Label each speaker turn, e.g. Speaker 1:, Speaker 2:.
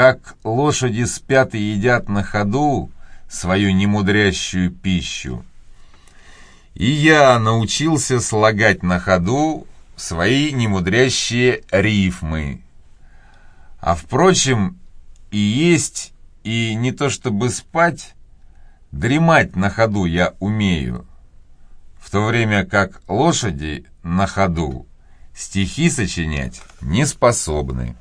Speaker 1: как лошади спят и едят на ходу свою немудрящую пищу. И я научился слагать на ходу свои немудрящие рифмы. А впрочем, и есть, и не то чтобы спать, дремать на ходу я умею, в то время как лошади на ходу стихи сочинять не способны.